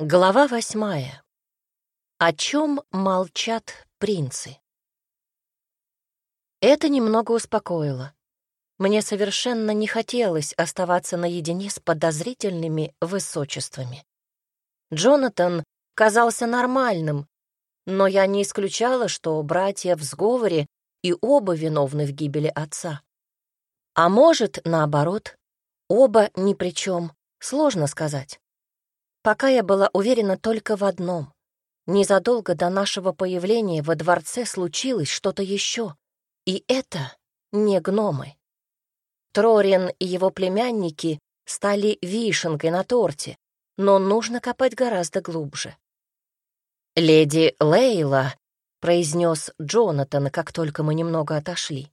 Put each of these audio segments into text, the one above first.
Глава восьмая. О чем молчат принцы? Это немного успокоило. Мне совершенно не хотелось оставаться наедине с подозрительными высочествами. Джонатан казался нормальным, но я не исключала, что братья в сговоре и оба виновны в гибели отца. А может, наоборот, оба ни при чем, сложно сказать. Пока я была уверена только в одном. Незадолго до нашего появления во дворце случилось что-то еще. И это не гномы. Трорин и его племянники стали вишенкой на торте, но нужно копать гораздо глубже. «Леди Лейла», — произнес Джонатан, как только мы немного отошли,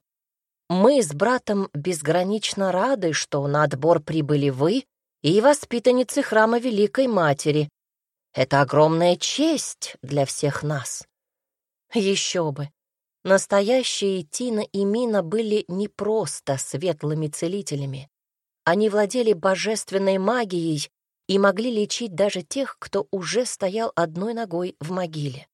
«мы с братом безгранично рады, что на отбор прибыли вы и воспитанницы храма Великой Матери. Это огромная честь для всех нас. Еще бы. Настоящие Тина и Мина были не просто светлыми целителями. Они владели божественной магией и могли лечить даже тех, кто уже стоял одной ногой в могиле.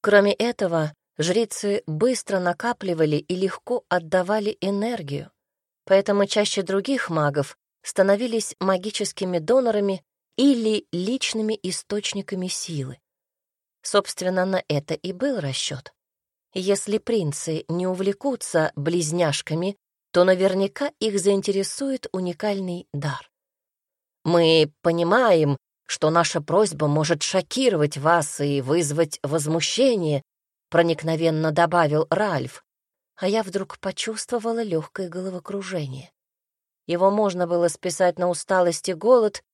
Кроме этого, жрицы быстро накапливали и легко отдавали энергию, поэтому чаще других магов становились магическими донорами или личными источниками силы. Собственно, на это и был расчет. Если принцы не увлекутся близняшками, то наверняка их заинтересует уникальный дар. Мы понимаем, что наша просьба может шокировать вас и вызвать возмущение, проникновенно добавил Ральф, а я вдруг почувствовала легкое головокружение. Его можно было списать на усталость и голод,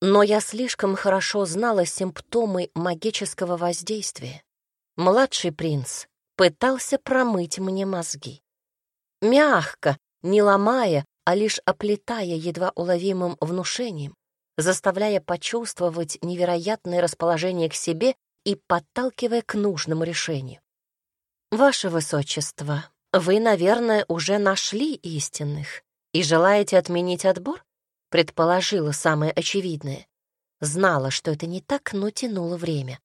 но я слишком хорошо знала симптомы магического воздействия. Младший принц пытался промыть мне мозги. Мягко, не ломая, а лишь оплетая едва уловимым внушением, заставляя почувствовать невероятное расположение к себе и подталкивая к нужному решению. «Ваше Высочество, вы, наверное, уже нашли истинных. «И желаете отменить отбор?» Предположила самое очевидное. Знала, что это не так, но тянуло время.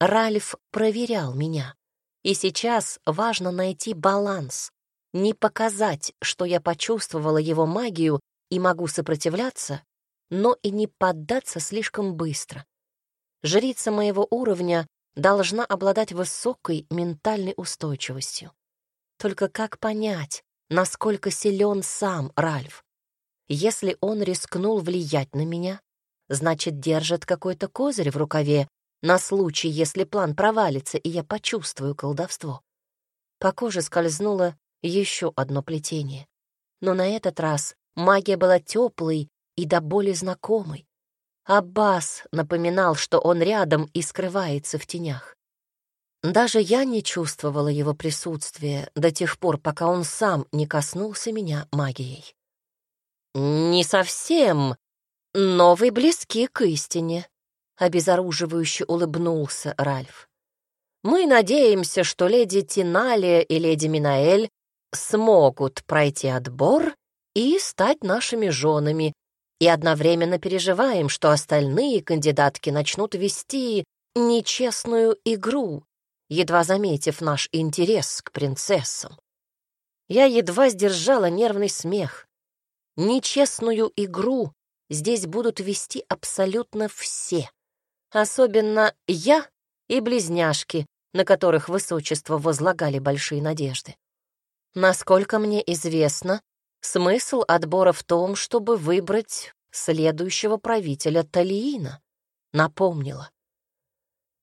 Ральф проверял меня. И сейчас важно найти баланс. Не показать, что я почувствовала его магию и могу сопротивляться, но и не поддаться слишком быстро. Жрица моего уровня должна обладать высокой ментальной устойчивостью. Только как понять, насколько силен сам Ральф. Если он рискнул влиять на меня, значит, держит какой-то козырь в рукаве на случай, если план провалится, и я почувствую колдовство. По коже скользнуло еще одно плетение. Но на этот раз магия была теплой и до боли знакомой. Аббас напоминал, что он рядом и скрывается в тенях. Даже я не чувствовала его присутствия до тех пор, пока он сам не коснулся меня магией. «Не совсем, но вы близки к истине», — обезоруживающе улыбнулся Ральф. «Мы надеемся, что леди Тиналия и леди Минаэль смогут пройти отбор и стать нашими женами, и одновременно переживаем, что остальные кандидатки начнут вести нечестную игру, едва заметив наш интерес к принцессам. Я едва сдержала нервный смех. Нечестную игру здесь будут вести абсолютно все. Особенно я и близняшки, на которых высочество возлагали большие надежды. Насколько мне известно, смысл отбора в том, чтобы выбрать следующего правителя Талиина, напомнила.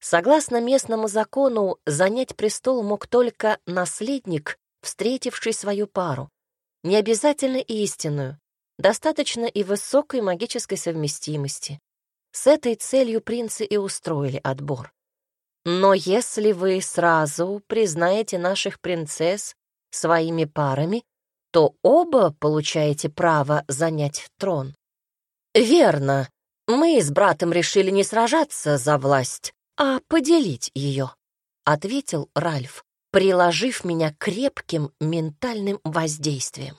Согласно местному закону, занять престол мог только наследник, встретивший свою пару. Не обязательно истинную, достаточно и высокой магической совместимости. С этой целью принцы и устроили отбор. Но если вы сразу признаете наших принцесс своими парами, то оба получаете право занять трон. Верно, мы с братом решили не сражаться за власть, а поделить ее», — ответил Ральф, приложив меня крепким ментальным воздействием.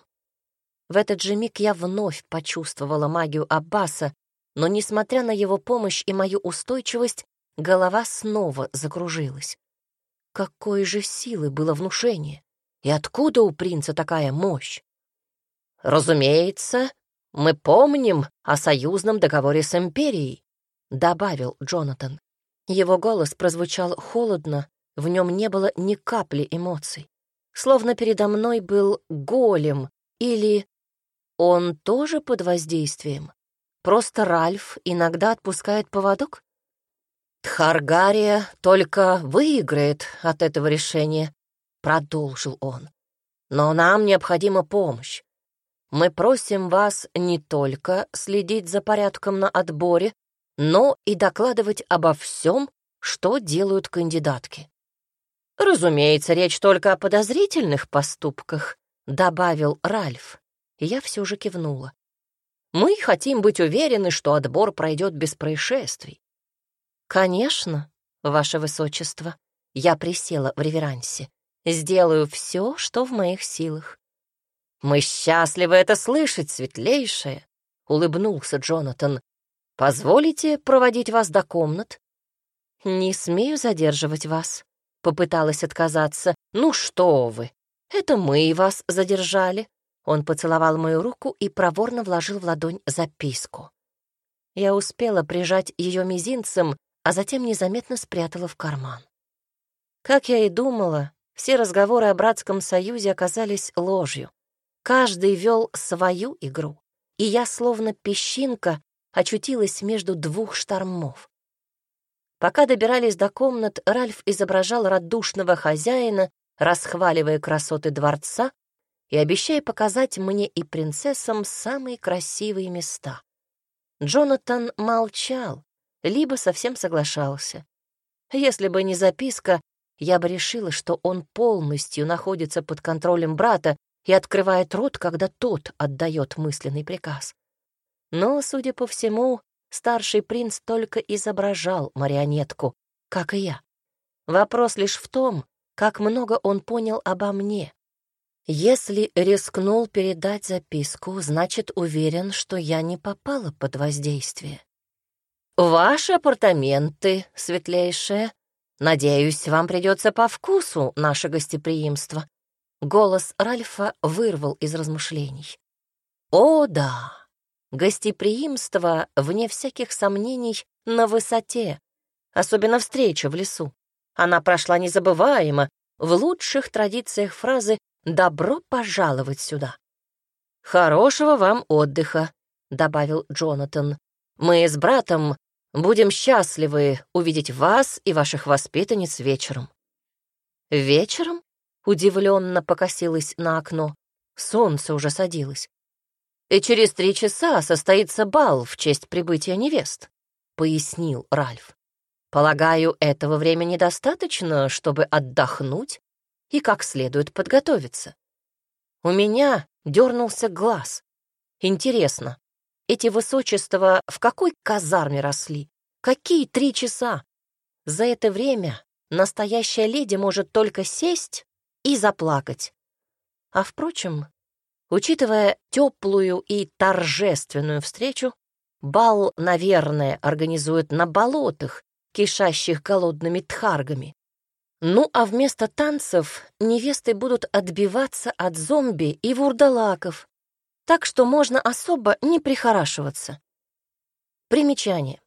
В этот же миг я вновь почувствовала магию Аббаса, но, несмотря на его помощь и мою устойчивость, голова снова закружилась. Какой же силы было внушение? И откуда у принца такая мощь? «Разумеется, мы помним о союзном договоре с Империей», — добавил Джонатан. Его голос прозвучал холодно, в нем не было ни капли эмоций. Словно передо мной был голем или... Он тоже под воздействием? Просто Ральф иногда отпускает поводок? Тхаргария только выиграет от этого решения, продолжил он. Но нам необходима помощь. Мы просим вас не только следить за порядком на отборе, но и докладывать обо всем, что делают кандидатки. «Разумеется, речь только о подозрительных поступках», — добавил Ральф. я все же кивнула. «Мы хотим быть уверены, что отбор пройдет без происшествий». «Конечно, ваше высочество», — я присела в реверансе. «Сделаю все, что в моих силах». «Мы счастливы это слышать, светлейшее», — улыбнулся Джонатан. «Позволите проводить вас до комнат?» «Не смею задерживать вас», — попыталась отказаться. «Ну что вы, это мы вас задержали». Он поцеловал мою руку и проворно вложил в ладонь записку. Я успела прижать ее мизинцем, а затем незаметно спрятала в карман. Как я и думала, все разговоры о братском союзе оказались ложью. Каждый вел свою игру, и я, словно песчинка, очутилась между двух штормов. Пока добирались до комнат, Ральф изображал радушного хозяина, расхваливая красоты дворца и обещая показать мне и принцессам самые красивые места. Джонатан молчал, либо совсем соглашался. Если бы не записка, я бы решила, что он полностью находится под контролем брата и открывает рот, когда тот отдает мысленный приказ. Но, судя по всему, старший принц только изображал марионетку, как и я. Вопрос лишь в том, как много он понял обо мне. Если рискнул передать записку, значит, уверен, что я не попала под воздействие. «Ваши апартаменты, светлейшие. Надеюсь, вам придется по вкусу наше гостеприимство», Голос Ральфа вырвал из размышлений. «О, да! Гостеприимство, вне всяких сомнений, на высоте, особенно встреча в лесу. Она прошла незабываемо, в лучших традициях фразы «добро пожаловать сюда». «Хорошего вам отдыха», — добавил Джонатан. «Мы с братом будем счастливы увидеть вас и ваших воспитанниц вечером». «Вечером?» Удивленно покосилась на окно. Солнце уже садилось. «И через три часа состоится бал в честь прибытия невест», — пояснил Ральф. «Полагаю, этого времени достаточно, чтобы отдохнуть и как следует подготовиться». У меня дернулся глаз. Интересно, эти высочества в какой казарме росли? Какие три часа? За это время настоящая леди может только сесть и заплакать. А впрочем, учитывая теплую и торжественную встречу, бал, наверное, организуют на болотах, кишащих голодными тхаргами. Ну а вместо танцев невесты будут отбиваться от зомби и вурдалаков, так что можно особо не прихорашиваться. Примечание.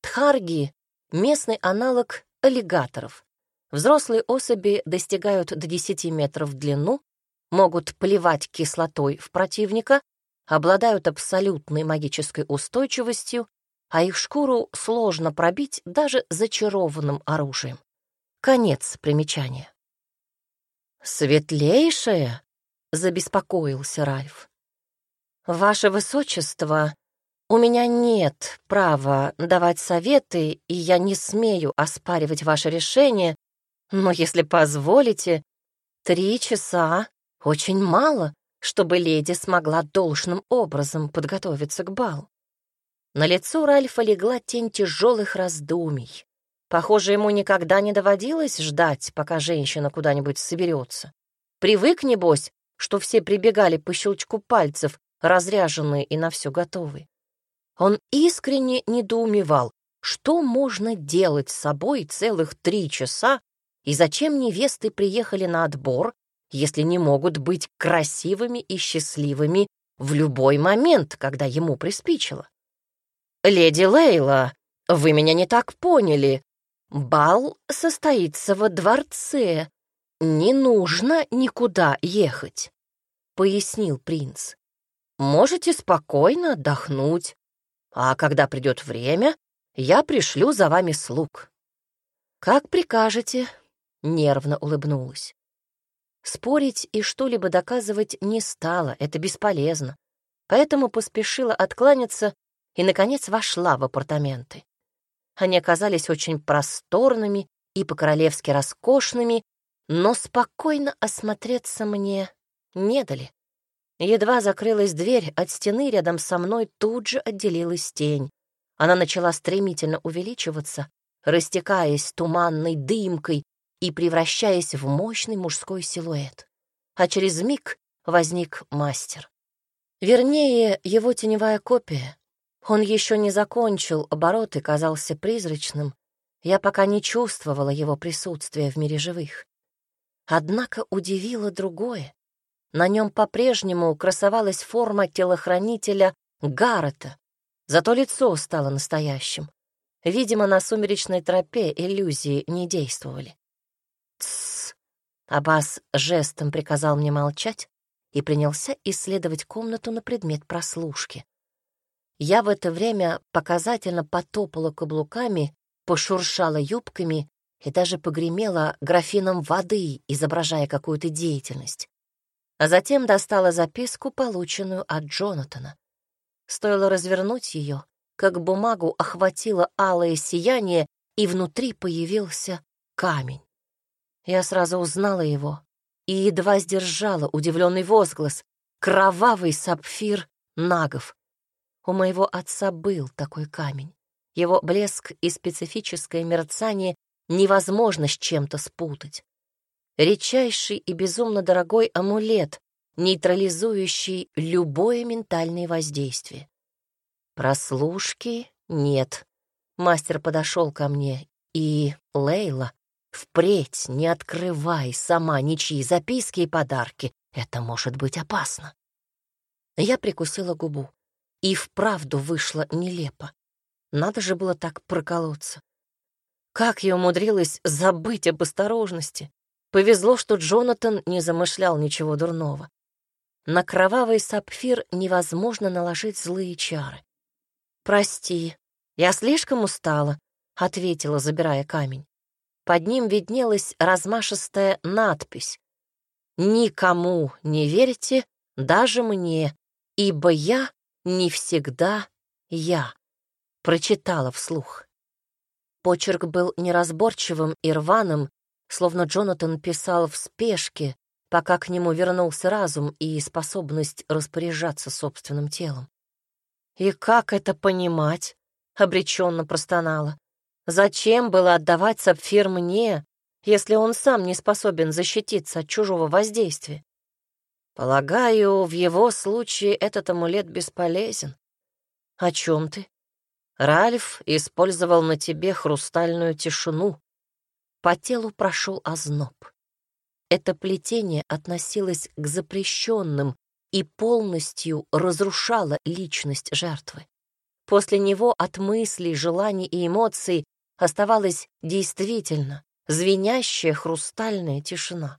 Тхарги — местный аналог аллигаторов. Взрослые особи достигают до 10 метров в длину, могут плевать кислотой в противника, обладают абсолютной магической устойчивостью, а их шкуру сложно пробить даже зачарованным оружием. Конец примечания. «Светлейшая?» — забеспокоился Ральф. «Ваше Высочество, у меня нет права давать советы, и я не смею оспаривать ваше решение, но если позволите, три часа — очень мало, чтобы леди смогла должным образом подготовиться к балу. На лицо Ральфа легла тень тяжелых раздумий. Похоже, ему никогда не доводилось ждать, пока женщина куда-нибудь соберется. Привык, небось, что все прибегали по щелчку пальцев, разряженные и на все готовые. Он искренне недоумевал, что можно делать с собой целых три часа и зачем невесты приехали на отбор, если не могут быть красивыми и счастливыми в любой момент, когда ему приспичило. «Леди Лейла, вы меня не так поняли. Бал состоится во дворце. Не нужно никуда ехать», — пояснил принц. «Можете спокойно отдохнуть, а когда придет время, я пришлю за вами слуг». «Как прикажете», — нервно улыбнулась. Спорить и что-либо доказывать не стала, это бесполезно. Поэтому поспешила откланяться и, наконец, вошла в апартаменты. Они оказались очень просторными и по-королевски роскошными, но спокойно осмотреться мне не дали. Едва закрылась дверь, от стены рядом со мной тут же отделилась тень. Она начала стремительно увеличиваться, растекаясь туманной дымкой и превращаясь в мощный мужской силуэт. А через миг возник мастер. Вернее, его теневая копия, он еще не закончил оборот и казался призрачным. Я пока не чувствовала его присутствия в мире живых. Однако удивило другое. На нем по-прежнему красовалась форма телохранителя Гаррета, зато лицо стало настоящим. Видимо, на сумеречной тропе иллюзии не действовали. «Тссс!» — Аббас жестом приказал мне молчать и принялся исследовать комнату на предмет прослушки. Я в это время показательно потопала каблуками, пошуршала юбками и даже погремела графином воды, изображая какую-то деятельность. А затем достала записку, полученную от Джонатана. Стоило развернуть ее, как бумагу охватило алое сияние, и внутри появился камень. Я сразу узнала его и едва сдержала удивленный возглас. Кровавый сапфир нагов. У моего отца был такой камень. Его блеск и специфическое мерцание невозможно с чем-то спутать. Редчайший и безумно дорогой амулет, нейтрализующий любое ментальное воздействие. Прослушки нет. Мастер подошел ко мне, и, Лейла, впредь не открывай сама ничьи записки и подарки. Это может быть опасно. Я прикусила губу. И вправду вышло нелепо. Надо же было так проколоться. Как я умудрилась забыть об осторожности? Повезло, что Джонатан не замышлял ничего дурного. На кровавый сапфир невозможно наложить злые чары. «Прости, я слишком устала», — ответила, забирая камень. Под ним виднелась размашистая надпись. «Никому не верьте, даже мне, ибо я не всегда я, прочитала вслух. Почерк был неразборчивым и рваным, словно Джонатан писал в спешке, пока к нему вернулся разум и способность распоряжаться собственным телом. «И как это понимать?» — обреченно простонала. «Зачем было отдавать сапфир мне, если он сам не способен защититься от чужого воздействия?» Полагаю, в его случае этот амулет бесполезен. О чем ты? Ральф использовал на тебе хрустальную тишину. По телу прошел озноб. Это плетение относилось к запрещенным и полностью разрушало личность жертвы. После него от мыслей, желаний и эмоций оставалась действительно звенящая хрустальная тишина.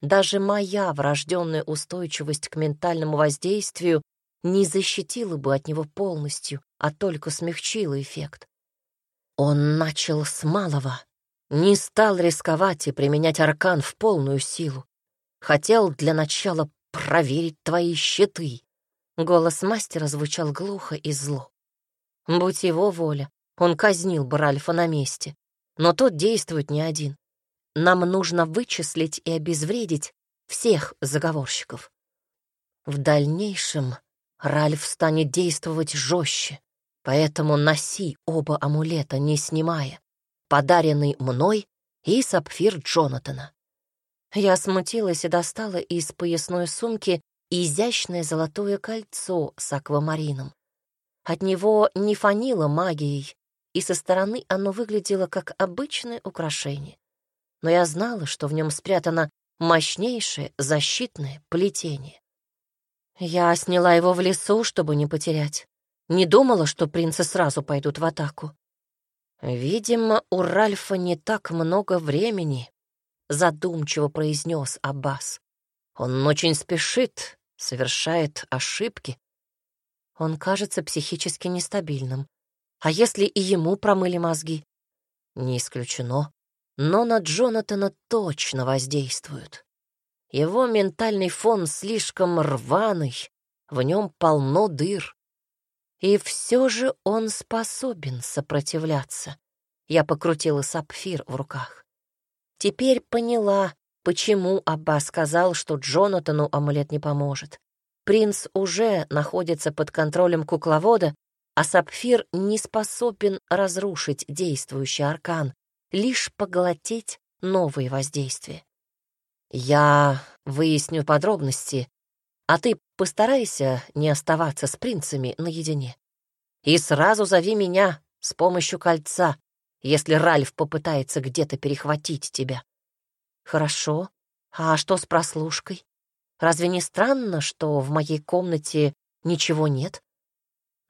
Даже моя врожденная устойчивость к ментальному воздействию не защитила бы от него полностью, а только смягчила эффект. Он начал с малого, не стал рисковать и применять аркан в полную силу. Хотел для начала проверить твои щиты. Голос мастера звучал глухо и зло. Будь его воля, он казнил бы Ральфа на месте. Но тот действует не один. Нам нужно вычислить и обезвредить всех заговорщиков. В дальнейшем Ральф станет действовать жестче, поэтому носи оба амулета, не снимая, подаренный мной и сапфир Джонатана. Я смутилась и достала из поясной сумки изящное золотое кольцо с аквамарином. От него не фанило магией, и со стороны оно выглядело как обычное украшение. Но я знала, что в нем спрятано мощнейшее защитное плетение. Я сняла его в лесу, чтобы не потерять. Не думала, что принцы сразу пойдут в атаку. Видимо, у Ральфа не так много времени, задумчиво произнес Аббас. Он очень спешит, совершает ошибки. Он кажется психически нестабильным. А если и ему промыли мозги? Не исключено. Но на Джонатана точно воздействуют. Его ментальный фон слишком рваный, в нем полно дыр. И все же он способен сопротивляться. Я покрутила сапфир в руках. Теперь поняла, почему Аббас сказал, что Джонатану амулет не поможет. Принц уже находится под контролем кукловода, а сапфир не способен разрушить действующий аркан, лишь поглотить новые воздействия. Я выясню подробности, а ты постарайся не оставаться с принцами наедине. И сразу зови меня с помощью кольца, если Ральф попытается где-то перехватить тебя. Хорошо. А что с прослушкой? Разве не странно, что в моей комнате ничего нет?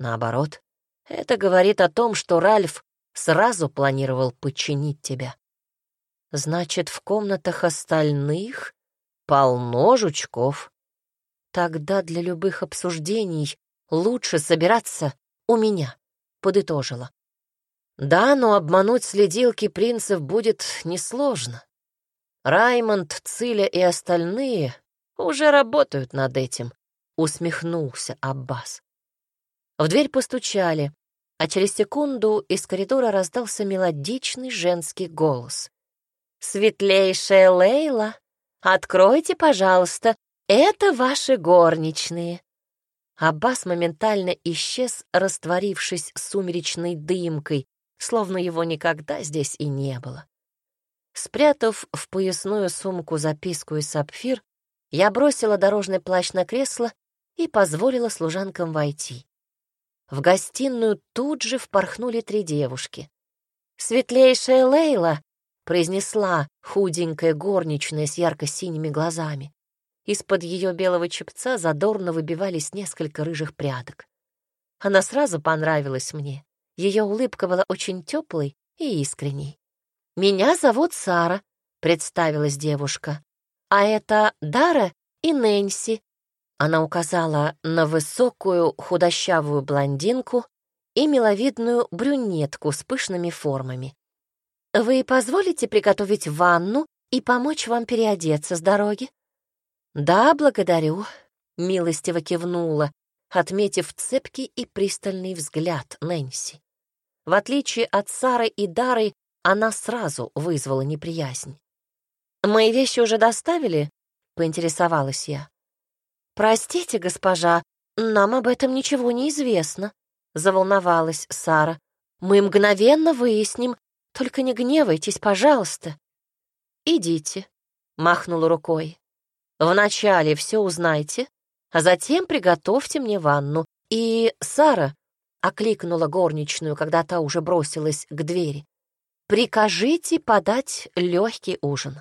Наоборот, это говорит о том, что Ральф сразу планировал подчинить тебя. Значит, в комнатах остальных полно жучков. Тогда для любых обсуждений лучше собираться у меня, подытожила. Да, но обмануть следилки принцев будет несложно. Раймонд, Циля и остальные уже работают над этим, усмехнулся Аббас. В дверь постучали, а через секунду из коридора раздался мелодичный женский голос. «Светлейшая Лейла, откройте, пожалуйста, это ваши горничные». Аббас моментально исчез, растворившись сумеречной дымкой, словно его никогда здесь и не было. Спрятав в поясную сумку записку и сапфир, я бросила дорожный плащ на кресло и позволила служанкам войти. В гостиную тут же впорхнули три девушки. «Светлейшая Лейла!» — произнесла худенькая горничная с ярко-синими глазами. Из-под ее белого чепца задорно выбивались несколько рыжих прядок. Она сразу понравилась мне. Ее улыбка была очень теплой и искренней. «Меня зовут Сара», — представилась девушка. «А это Дара и Нэнси». Она указала на высокую худощавую блондинку и миловидную брюнетку с пышными формами. «Вы позволите приготовить ванну и помочь вам переодеться с дороги?» «Да, благодарю», — милостиво кивнула, отметив цепкий и пристальный взгляд Нэнси. В отличие от Сары и Дары, она сразу вызвала неприязнь. «Мои вещи уже доставили?» — поинтересовалась я. «Простите, госпожа, нам об этом ничего не известно», — заволновалась Сара. «Мы мгновенно выясним, только не гневайтесь, пожалуйста». «Идите», — махнула рукой. «Вначале все узнайте, а затем приготовьте мне ванну. И, Сара», — окликнула горничную, когда та уже бросилась к двери, «прикажите подать легкий ужин».